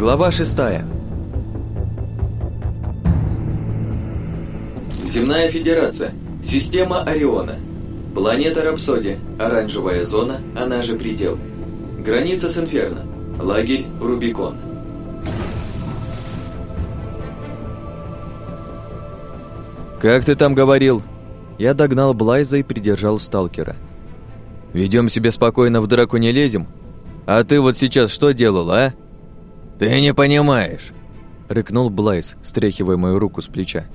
Глава шестая. Земная Федерация. Система Ориона. Планета Рапсодия. Оранжевая зона, она же предел. Граница с Инферно. Лагерь Рубикон. «Как ты там говорил?» Я догнал Блайза и придержал сталкера. «Ведем себя спокойно, в драку не лезем? А ты вот сейчас что делал, а?» «Ты не понимаешь», — рыкнул Блайз, стряхивая мою руку с плеча.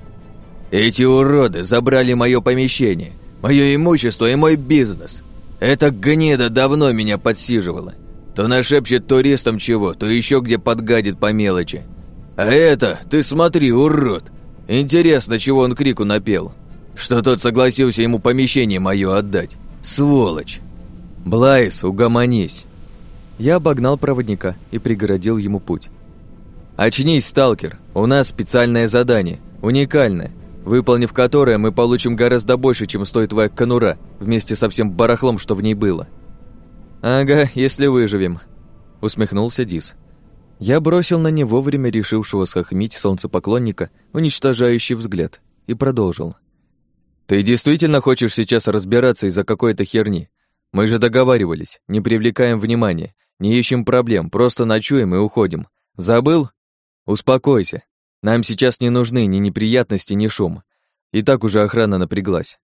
«Эти уроды забрали мое помещение, мое имущество и мой бизнес. Эта гнида давно меня подсиживала. То нашепчет туристам чего, то еще где подгадит по мелочи. А это, ты смотри, урод, Интересно, чего он крику напел? Что тот согласился ему помещение мое отдать? Сволочь! Блайс, угомонись. Я обогнал проводника и преградил ему путь. «Очнись, сталкер! У нас специальное задание, уникальное, выполнив которое мы получим гораздо больше, чем стоит твоя конура, вместе со всем барахлом, что в ней было». «Ага, если выживем», — усмехнулся Дис. Я бросил на него вовремя решившего схохмить солнцепоклонника уничтожающий взгляд и продолжил. «Ты действительно хочешь сейчас разбираться из-за какой-то херни? Мы же договаривались, не привлекаем внимания, не ищем проблем, просто ночуем и уходим. Забыл? Успокойся. Нам сейчас не нужны ни неприятности, ни шум. И так уже охрана напряглась».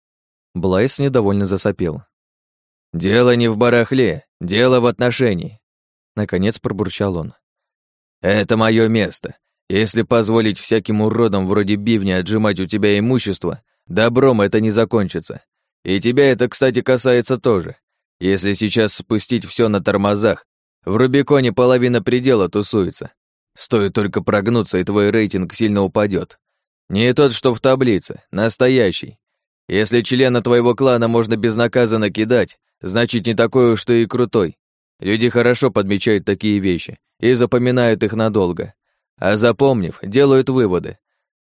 Блайс недовольно засопел. «Дело не в барахле, дело в отношении», — наконец пробурчал он. Это мое место. Если позволить всяким уродам вроде бивня отжимать у тебя имущество, добром это не закончится. И тебя это, кстати, касается тоже. Если сейчас спустить все на тормозах, в Рубиконе половина предела тусуется. Стоит только прогнуться, и твой рейтинг сильно упадет. Не тот, что в таблице, настоящий. Если члена твоего клана можно безнаказанно кидать, значит, не такой уж ты и крутой. Люди хорошо подмечают такие вещи и запоминают их надолго. А запомнив, делают выводы.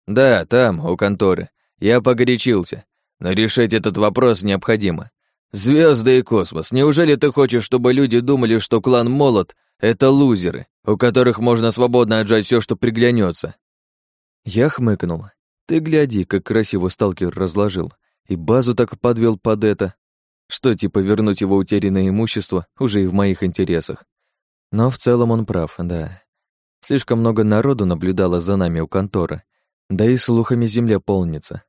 Да, там, у конторы. Я погорячился, но решить этот вопрос необходимо. Звезды и космос, неужели ты хочешь, чтобы люди думали, что клан Молот — это лузеры, у которых можно свободно отжать все, что приглянется? Я хмыкнул. Ты гляди, как красиво сталкер разложил. И базу так подвел под это. Что типа вернуть его утерянное имущество уже и в моих интересах. Но в целом он прав, да. Слишком много народу наблюдало за нами у конторы, да и слухами земля полнится.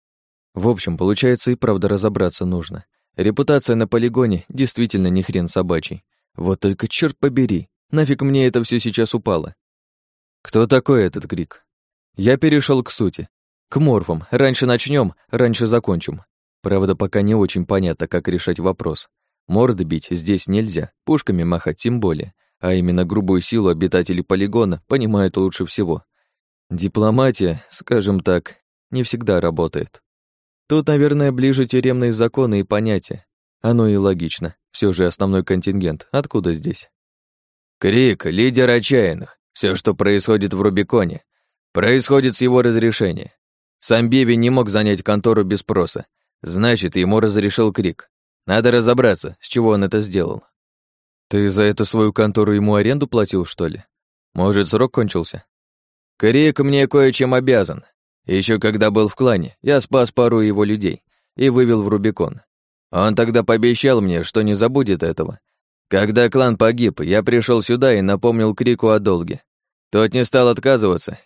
В общем, получается и правда разобраться нужно. Репутация на полигоне действительно не хрен собачий. Вот только черт побери, нафиг мне это все сейчас упало? Кто такой этот крик? Я перешел к сути. К морфам. Раньше начнем, раньше закончим. Правда, пока не очень понятно, как решать вопрос. Морды бить здесь нельзя, пушками махать тем более, а именно грубую силу обитатели полигона понимают лучше всего. Дипломатия, скажем так, не всегда работает. Тут, наверное, ближе тюремные законы и понятия. Оно и логично. Все же основной контингент. Откуда здесь? Крик, лидер отчаянных. Все, что происходит в Рубиконе, происходит с его разрешения. Сам Биви не мог занять контору без спроса, Значит, ему разрешил Крик. Надо разобраться, с чего он это сделал. Ты за эту свою контору ему аренду платил, что ли? Может, срок кончился? Крик мне кое-чем обязан. Еще когда был в клане, я спас пару его людей и вывел в Рубикон. Он тогда пообещал мне, что не забудет этого. Когда клан погиб, я пришел сюда и напомнил Крику о долге. Тот не стал отказываться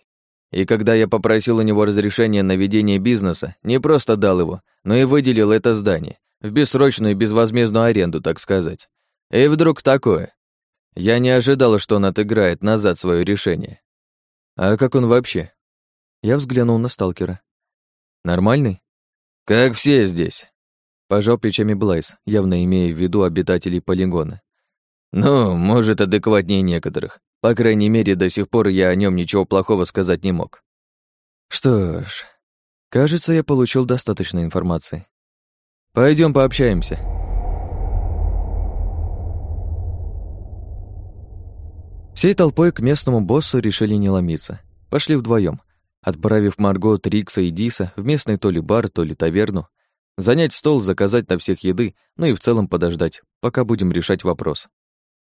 и когда я попросил у него разрешения на ведение бизнеса, не просто дал его, но и выделил это здание, в бессрочную безвозмездную аренду, так сказать. И вдруг такое. Я не ожидал, что он отыграет назад свое решение. А как он вообще? Я взглянул на сталкера. Нормальный? Как все здесь. Пожал плечами Блайс, явно имея в виду обитателей полигона. Ну, может, адекватнее некоторых. По крайней мере, до сих пор я о нем ничего плохого сказать не мог. Что ж, кажется, я получил достаточно информации. Пойдем пообщаемся. Всей толпой к местному боссу решили не ломиться. Пошли вдвоем, отправив Марго, Трикса и Диса в местный то ли бар, то ли таверну, занять стол, заказать на всех еды, ну и в целом подождать, пока будем решать вопрос.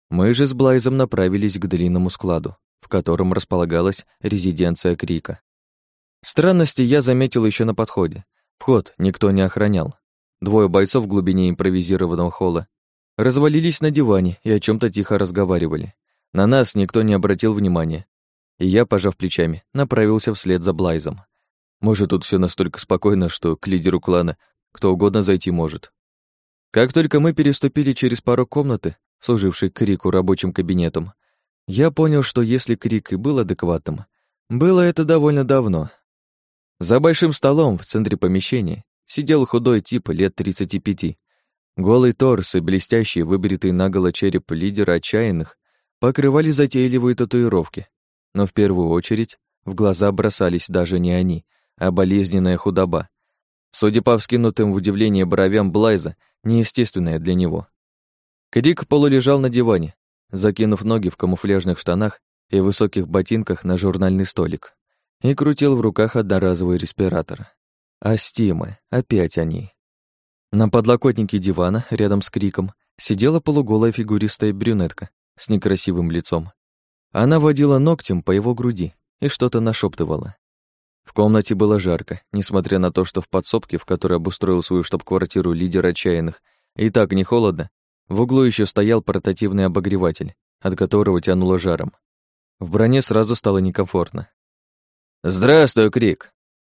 Мы же с Блайзом направились к длинному складу. в котором располагалась резиденция Крика. Странности я заметил еще на подходе. Вход никто не охранял. Двое бойцов в глубине импровизированного холла развалились на диване и о чем то тихо разговаривали. На нас никто не обратил внимания, и я, пожав плечами, направился вслед за Блайзом. Может, тут все настолько спокойно, что к лидеру клана кто угодно зайти может. Как только мы переступили через порог комнаты, служившей Крику рабочим кабинетом, я понял, что если Крик и был адекватным, было это довольно давно. За большим столом в центре помещения сидел худой тип лет 35. Голый торс и блестящий, выбритый наголо череп лидера отчаянных покрывали затейливые татуировки. Но в первую очередь в глаза бросались даже не они, а болезненная худоба. Судя по вскинутым в удивление бровям Блайза, неестественная для него. Крик полулежал на диване, закинув ноги в камуфляжных штанах и высоких ботинках на журнальный столик, и крутил в руках одноразовый респиратор. А стимы, опять они. На подлокотнике дивана, рядом с Криком, сидела полуголая фигуристая брюнетка с некрасивым лицом. Она водила ногтем по его груди и что-то нашептывала. В комнате было жарко, несмотря на то, что в подсобке, в которой обустроил свою штаб-квартиру лидер отчаянных, и так не холодно, в углу еще стоял портативный обогреватель, от которого тянуло жаром. В броне сразу стало некомфортно. «Здравствуй, Крик!»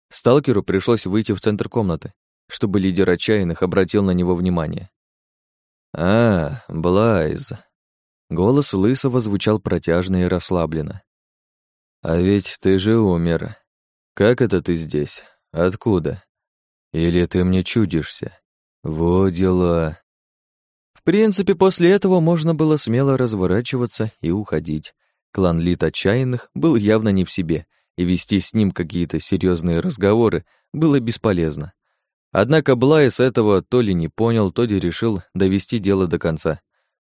Сталкеру пришлось выйти в центр комнаты, чтобы лидер отчаянных обратил на него внимание. «А, Блайз!» Голос Лысого звучал протяжно и расслабленно. «А ведь ты же умер. Как это ты здесь? Откуда? Или ты мне чудишься? Во дела. В принципе, после этого можно было смело разворачиваться и уходить. Клан Лит Отчаянных был явно не в себе, и вести с ним какие-то серьезные разговоры было бесполезно. Однако Блайс этого то ли не понял, то ли решил довести дело до конца.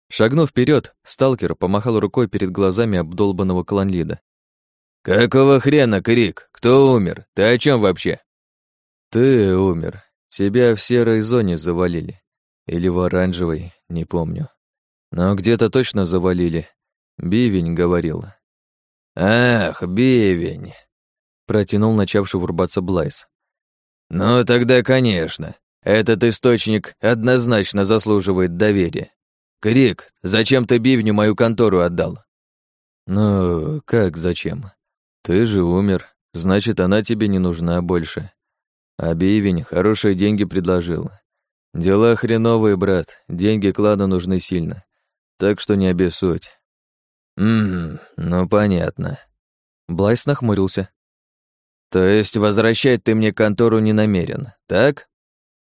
Шагнув вперед, сталкер помахал рукой перед глазами обдолбанного кланлида. «Какого хрена, Крик? Кто умер? Ты о чем вообще?» «Ты умер. Тебя в серой зоне завалили. Или в оранжевой, не помню. Но где-то точно завалили. Бивень говорил». «Ах, бивень!» Протянул начавший врубаться Блайс. «Ну тогда, конечно. Этот источник однозначно заслуживает доверия. Крик, зачем ты бивню мою контору отдал?» «Ну, как зачем?» Ты же умер, значит, она тебе не нужна больше. А Бивень хорошие деньги предложил. Дела хреновые, брат, деньги клана нужны сильно. Так что не обессудь. Ммм, ну понятно. Блайс нахмурился. То есть возвращать ты мне контору не намерен, так?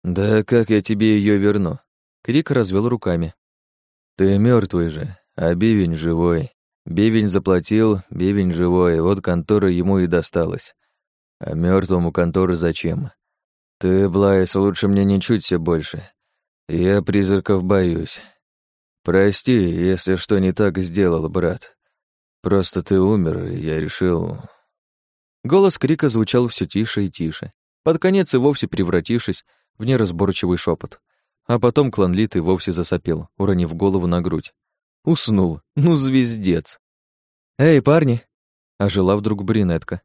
Да как я тебе ее верну? Крик развел руками. Ты мертвый же, а Бивень живой. Бивень заплатил, бивень живой, вот контора ему и досталась. А мертвому конторы зачем? Ты, Блайс, лучше мне не чуться больше. Я призраков боюсь. Прости, если что не так сделал, брат. Просто ты умер, и я решил... Голос крика звучал все тише и тише, под конец и вовсе превратившись в неразборчивый шепот. А потом кланлит и вовсе засопел, уронив голову на грудь. Уснул. Ну, звездец. «Эй, парни!» — ожила вдруг брюнетка.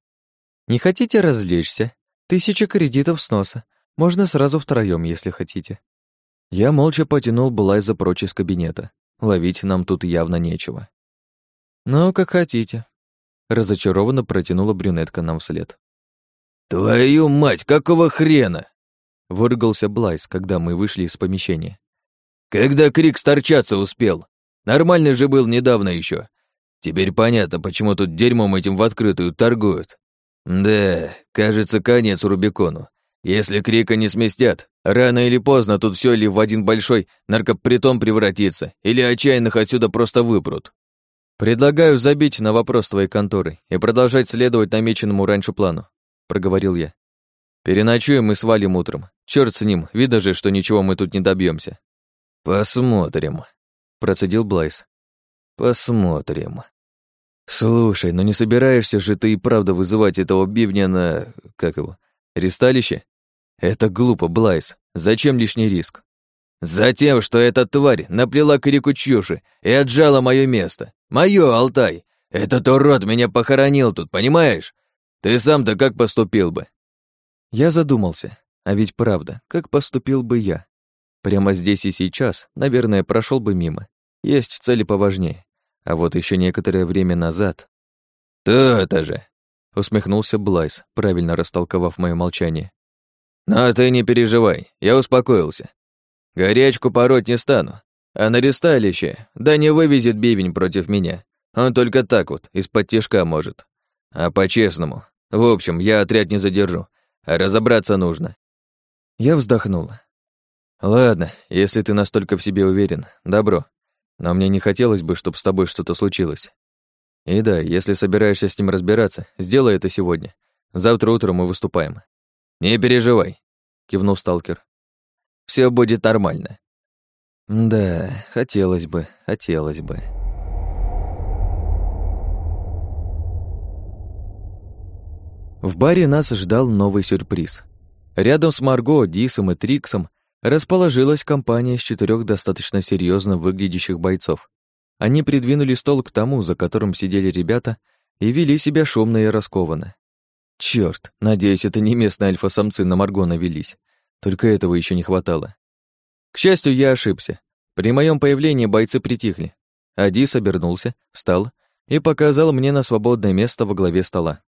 «Не хотите развлечься? Тысяча кредитов с носа. Можно сразу втроём, если хотите». Я молча потянул Блайза прочь из кабинета. Ловить нам тут явно нечего. «Ну, как хотите», — разочарованно протянула брюнетка нам вслед. «Твою мать, какого хрена?» — выругался Блайз, когда мы вышли из помещения. «Когда крик сторчаться успел? Нормальный же был недавно еще. Теперь понятно, почему тут дерьмом этим в открытую торгуют. Да, кажется, конец Рубикону. Если Крика не сместят, рано или поздно тут все ли в один большой наркопритом превратится, или отчаянных отсюда просто выпрут. Предлагаю забить на вопрос твоей конторы и продолжать следовать намеченному раньше плану, проговорил я. Переночуем и свалим утром. Черт с ним, видно же, что ничего мы тут не добьемся. Посмотрим, процедил Блайс. Посмотрим. Слушай, ну не собираешься же ты и правда вызывать этого бивня на... как его? Ресталище? Это глупо, Блайс. Зачем лишний риск? Затем, что эта тварь наплела крику чуши и отжала мое место. Мое, Алтай. Этот урод меня похоронил тут, понимаешь? Ты сам-то как поступил бы?» Я задумался, а ведь правда, как поступил бы я? Прямо здесь и сейчас, наверное, прошел бы мимо. Есть цели поважнее. А вот еще некоторое время назад... «То-то же!» — усмехнулся Блайс, правильно растолковав мое молчание. «Но ты не переживай, я успокоился. Горячку пороть не стану, а на ресталище, да не вывезет бивень против меня. Он только так вот, из-под тяжка может. А по-честному. В общем, я отряд не задержу, разобраться нужно. Я вздохнула. Ладно, если ты настолько в себе уверен, добро. Но мне не хотелось бы, чтобы с тобой что-то случилось. И да, если собираешься с ним разбираться, сделай это сегодня. Завтра утром мы выступаем. Не переживай, кивнул сталкер. Все будет нормально. Да, хотелось бы, хотелось бы. В баре нас ждал новый сюрприз. Рядом с Марго, Дисом и Триксом расположилась компания из четырех достаточно серьезно выглядящих бойцов. Они придвинули стол к тому, за которым сидели ребята, и вели себя шумно и раскованно. Черт, надеюсь, это не местные альфа-самцы на Марго навелись. Только этого еще не хватало. К счастью, я ошибся. При моем появлении бойцы притихли. Адис обернулся, встал и показал мне на свободное место во главе стола.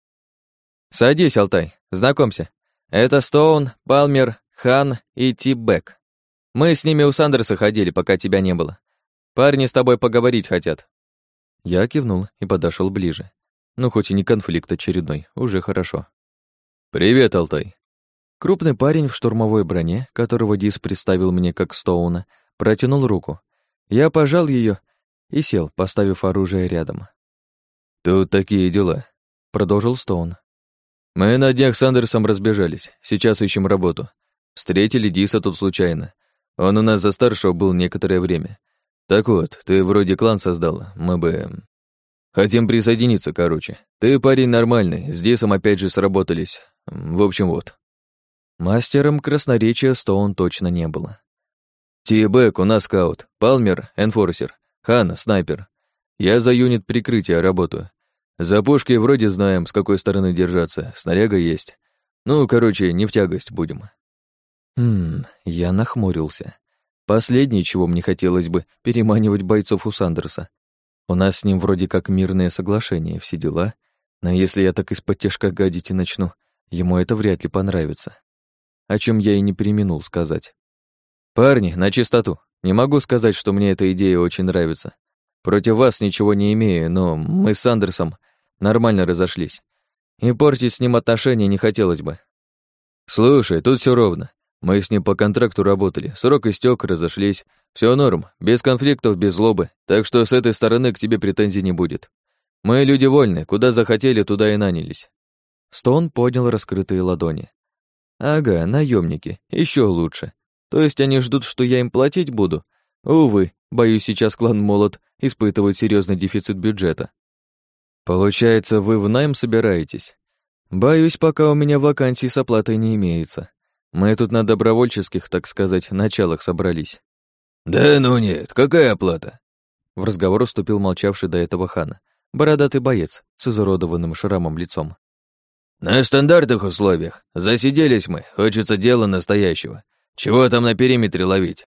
«Садись, Алтай, знакомься. Это Стоун, Палмер, Хан и Тибек. Мы с ними у Сандерса ходили, пока тебя не было. Парни с тобой поговорить хотят». Я кивнул и подошел ближе. Ну, хоть и не конфликт очередной, уже хорошо. «Привет, Алтай». Крупный парень в штурмовой броне, которого Дис представил мне как Стоуна, протянул руку. Я пожал ее и сел, поставив оружие рядом. «Тут такие дела», — продолжил Стоун. Мы на днях с Андерсом разбежались. Сейчас ищем работу. Встретили Диса тут случайно. Он у нас за старшего был некоторое время. Так вот, ты вроде клан создал. Мы бы... Хотим присоединиться, короче. Ты парень нормальный, с Дисом опять же сработались. В общем, вот. Мастером красноречия Стоун точно не было. Тибек у нас скаут, Палмер — энфорсер, Хан — снайпер. Я за юнит прикрытия работаю. За пушки вроде знаем, с какой стороны держаться, снаряга есть. Ну, короче, не в тягость будем. Хм, я нахмурился. Последнее, чего мне хотелось бы, переманивать бойцов у Сандерса. У нас с ним вроде как мирное соглашение, все дела. Но если я так из-под тяжка гадить и начну, ему это вряд ли понравится. О чем я и не применул сказать. Парни, на чистоту. Не могу сказать, что мне эта идея очень нравится. Против вас ничего не имею, но мы с Сандерсом нормально разошлись. И портить с ним отношения не хотелось бы. Слушай, тут все ровно. Мы с ним по контракту работали, срок истек, разошлись. Все норм, без конфликтов, без злобы, так что с этой стороны к тебе претензий не будет. Мы люди вольны, куда захотели, туда и нанялись. Стон поднял раскрытые ладони. Ага, наемники, еще лучше. То есть они ждут, что я им платить буду? Увы, боюсь, сейчас клан Молот испытывает серьезный дефицит бюджета. Получается, вы в найм собираетесь? Боюсь, пока у меня вакансий с оплатой не имеется. Мы тут на добровольческих, так сказать, началах собрались. Да ну нет, какая оплата? В разговор уступил молчавший до этого хана, бородатый боец с изуродованным шрамом лицом. На стандартных условиях. Засиделись мы, хочется дела настоящего. Чего там на периметре ловить?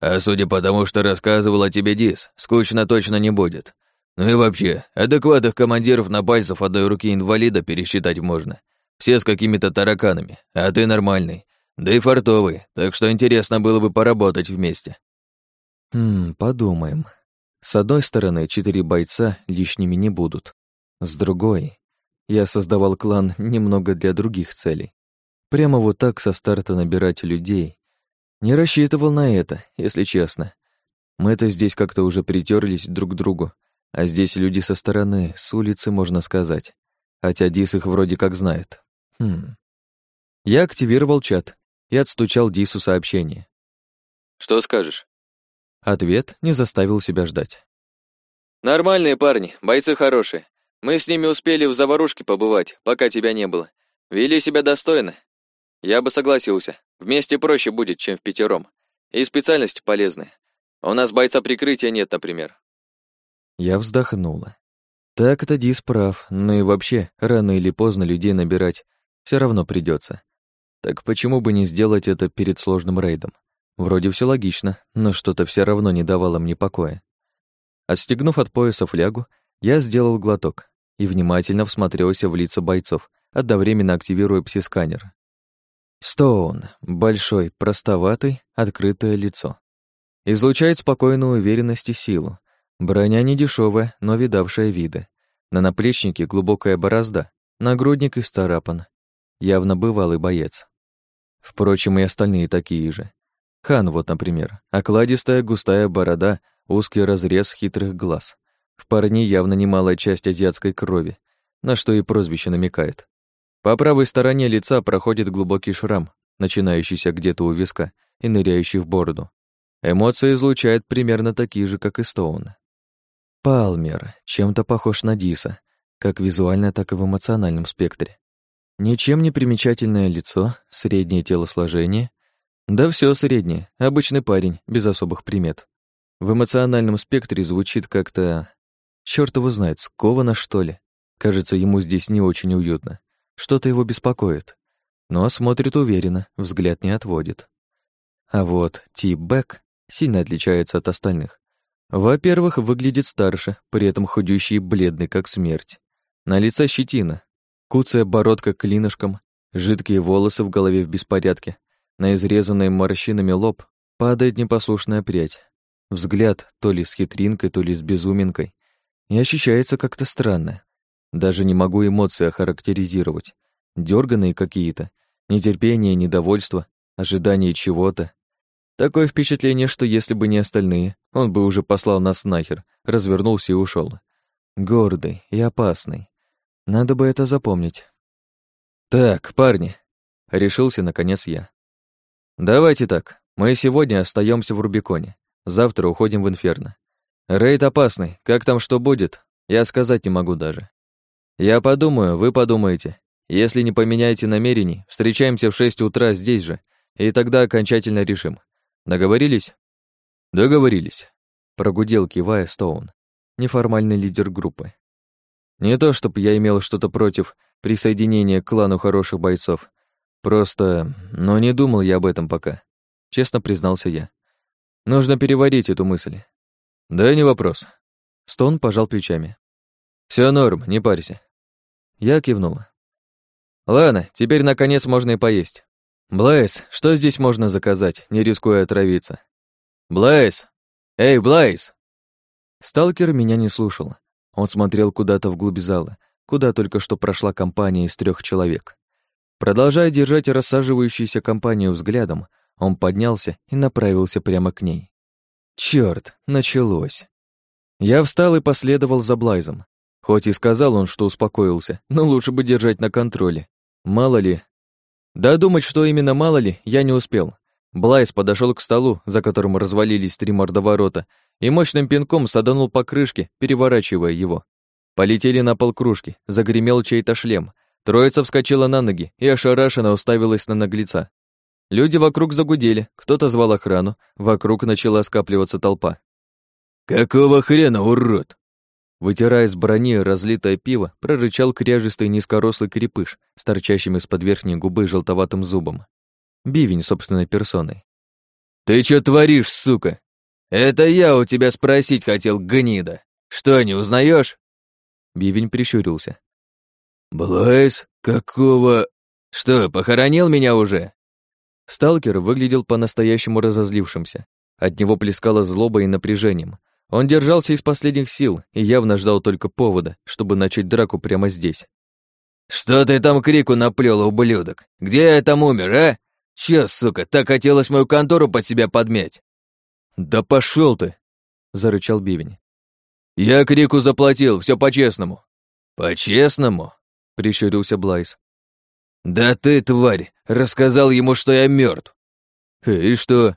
А судя по тому, что рассказывал о тебе Дис, скучно точно не будет. Ну и вообще, адекватных командиров на пальцев одной руки инвалида пересчитать можно. Все с какими-то тараканами, а ты нормальный. Да и фартовый, так что интересно было бы поработать вместе. Хм, подумаем. С одной стороны, четыре бойца лишними не будут. С другой, я создавал клан немного для других целей. Прямо вот так со старта набирать людей. Не рассчитывал на это, если честно. Мы-то здесь как-то уже притерлись друг к другу, а здесь люди со стороны, с улицы, можно сказать. Хотя Дис их вроде как знает. Хм. Я активировал чат и отстучал Дису сообщение. «Что скажешь?» Ответ не заставил себя ждать. «Нормальные парни, бойцы хорошие. Мы с ними успели в заварушке побывать, пока тебя не было. Вели себя достойно. Я бы согласился. Вместе проще будет, чем в пятером. И специальность полезная. У нас бойца прикрытия нет, например. Я вздохнула. Так это Дис прав, но и вообще, рано или поздно людей набирать все равно придется. Так почему бы не сделать это перед сложным рейдом? Вроде все логично, но что-то все равно не давало мне покоя. Отстегнув от пояса флягу, я сделал глоток и внимательно всмотрелся в лица бойцов, одновременно активируя пси-сканер. Стоун, большой, простоватый, открытое лицо. Излучает спокойную уверенность и силу. Броня не дешевая, но видавшая виды. На наплечнике глубокая борозда, нагрудник исцарапан. Явно бывалый боец. Впрочем, и остальные такие же. Хан вот, например, окладистая густая борода, узкий разрез хитрых глаз. В парне явно немалая часть азиатской крови, на что и прозвище намекает. По правой стороне лица проходит глубокий шрам, начинающийся где-то у виска и ныряющий в бороду. Эмоции излучает примерно такие же, как и Стоун. Палмер чем-то похож на Диса, как визуально, так и в эмоциональном спектре. Ничем не примечательное лицо, среднее телосложение. Да все среднее, обычный парень, без особых примет. В эмоциональном спектре звучит как-то... Чёрт его знает, сковано, что ли. Кажется, ему здесь не очень уютно. Что-то его беспокоит. Но смотрит уверенно, взгляд не отводит. А вот Ти Бэк сильно отличается от остальных. Во-первых, выглядит старше, при этом худющий и бледный, как смерть. На лице щетина, куцая бородка клинышком, жидкие волосы в голове в беспорядке. На изрезанный морщинами лоб падает непослушная прядь. Взгляд то ли с хитринкой, то ли с безуминкой. И ощущается как-то странно. Даже не могу эмоции охарактеризировать. Дёрганные какие-то. Нетерпение, недовольство, ожидание чего-то. Такое впечатление, что если бы не остальные, он бы уже послал нас нахер, развернулся и ушел. Гордый и опасный. Надо бы это запомнить. Так, парни, решился наконец я. Давайте так. Мы сегодня остаемся в Рубиконе. Завтра уходим в Инферно. Рейд опасный. Как там что будет, я сказать не могу даже. Я подумаю, вы подумаете. Если не поменяете намерений, встречаемся в шесть утра здесь же, и тогда окончательно решим. Договорились? Договорились. Прогудел, кивая Стоун, неформальный лидер группы. Не то, чтобы я имел что-то против присоединения к клану хороших бойцов. Просто, но не думал я об этом пока. Честно признался я. Нужно переварить эту мысль. Да не вопрос. Стоун пожал плечами. Все норм, не парься. Я кивнула. Ладно, теперь наконец можно и поесть. Блайс, что здесь можно заказать, не рискуя отравиться? Блайс! Эй, Блайс! Сталкер меня не слушал. Он смотрел куда-то вглубь зала, куда только что прошла компания из трех человек. Продолжая держать рассаживающуюся компанию взглядом, он поднялся и направился прямо к ней. Черт, началось. Я встал и последовал за Блайзом. Хоть и сказал он, что успокоился, но лучше бы держать на контроле. Мало ли. Да думать, что именно мало ли, я не успел. Блайз подошел к столу, за которым развалились три мордоворота, и мощным пинком саданул по крышке, переворачивая его. Полетели на пол кружки, загремел чей-то шлем. Троица вскочила на ноги и ошарашенно уставилась на наглеца. Люди вокруг загудели, кто-то звал охрану, вокруг начала скапливаться толпа. «Какого хрена, урод?» Вытирая с брони разлитое пиво, прорычал кряжистый низкорослый крепыш с торчащим из-под верхней губы желтоватым зубом. Бивень собственной персоной. «Ты чё творишь, сука? Это я у тебя спросить хотел, гнида. Что, не узнаешь? Бивень прищурился. «Блайз? Какого...» «Что, похоронил меня уже?» Сталкер выглядел по-настоящему разозлившимся. От него плескало злобой и напряжением, он держался из последних сил и явно ждал только повода, чтобы начать драку прямо здесь. «Что ты там крику наплёл, ублюдок? Где я там умер, а? Чё, сука, так хотелось мою контору под себя подмять?» «Да пошёл ты!» — зарычал Бивень. «Я крику заплатил, всё по-честному». «По-честному?» — прищурился Блайс. «Да ты, тварь, рассказал ему, что я мёртв». «И что?»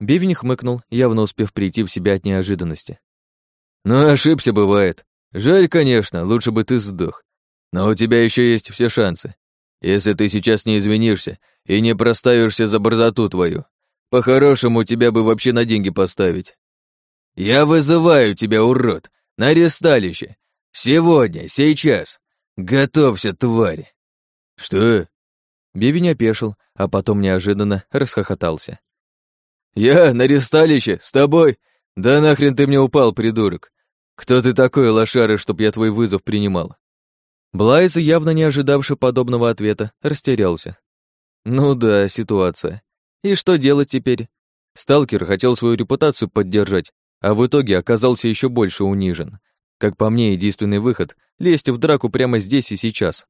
Бивень хмыкнул, явно успев прийти в себя от неожиданности. «Ну, ошибся, бывает. Жаль, конечно, лучше бы ты сдох. Но у тебя еще есть все шансы. Если ты сейчас не извинишься и не проставишься за борзоту твою, по-хорошему тебя бы вообще на деньги поставить. Я вызываю тебя, урод, на ресталище. Сегодня, сейчас! Готовься, тварь!» «Что?» Бивень опешил, а потом неожиданно расхохотался. «Я на ресталище? С тобой? Да нахрен ты мне упал, придурок! Кто ты такой, лошары, чтоб я твой вызов принимал?» Блайз, явно не ожидавший подобного ответа, растерялся. Ну да, ситуация. И что делать теперь? Сталкер хотел свою репутацию поддержать, а в итоге оказался еще больше унижен. Как по мне, единственный выход — лезть в драку прямо здесь и сейчас.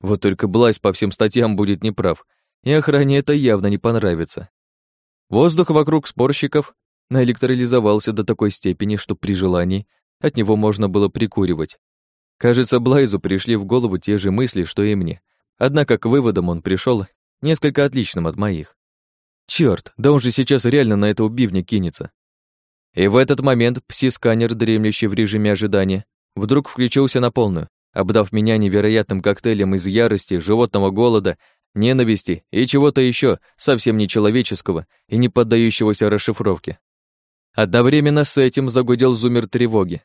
Вот только Блайз по всем статьям будет неправ, и охране это явно не понравится. Воздух вокруг спорщиков наэлектролизовался до такой степени, что при желании от него можно было прикуривать. Кажется, Блайзу пришли в голову те же мысли, что и мне. Однако к выводам он пришел несколько отличным от моих. Черт, да он же сейчас реально на этого бивня кинется. И в этот момент пси-сканер, дремлющий в режиме ожидания, вдруг включился на полную, обдав меня невероятным коктейлем из ярости, животного голода, ненависти и чего-то еще совсем нечеловеческого и не поддающегося расшифровке. Одновременно с этим загудел зумер тревоги,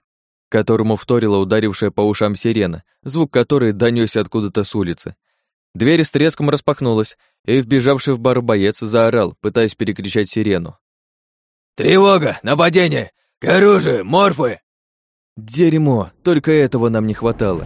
которому вторила ударившая по ушам сирена, звук которой донёсся откуда-то с улицы. Дверь с треском распахнулась, и вбежавший в бар боец заорал, пытаясь перекричать сирену. «Тревога! Нападение! К оружию! Морфы!» Дерьмо! Только этого нам не хватало.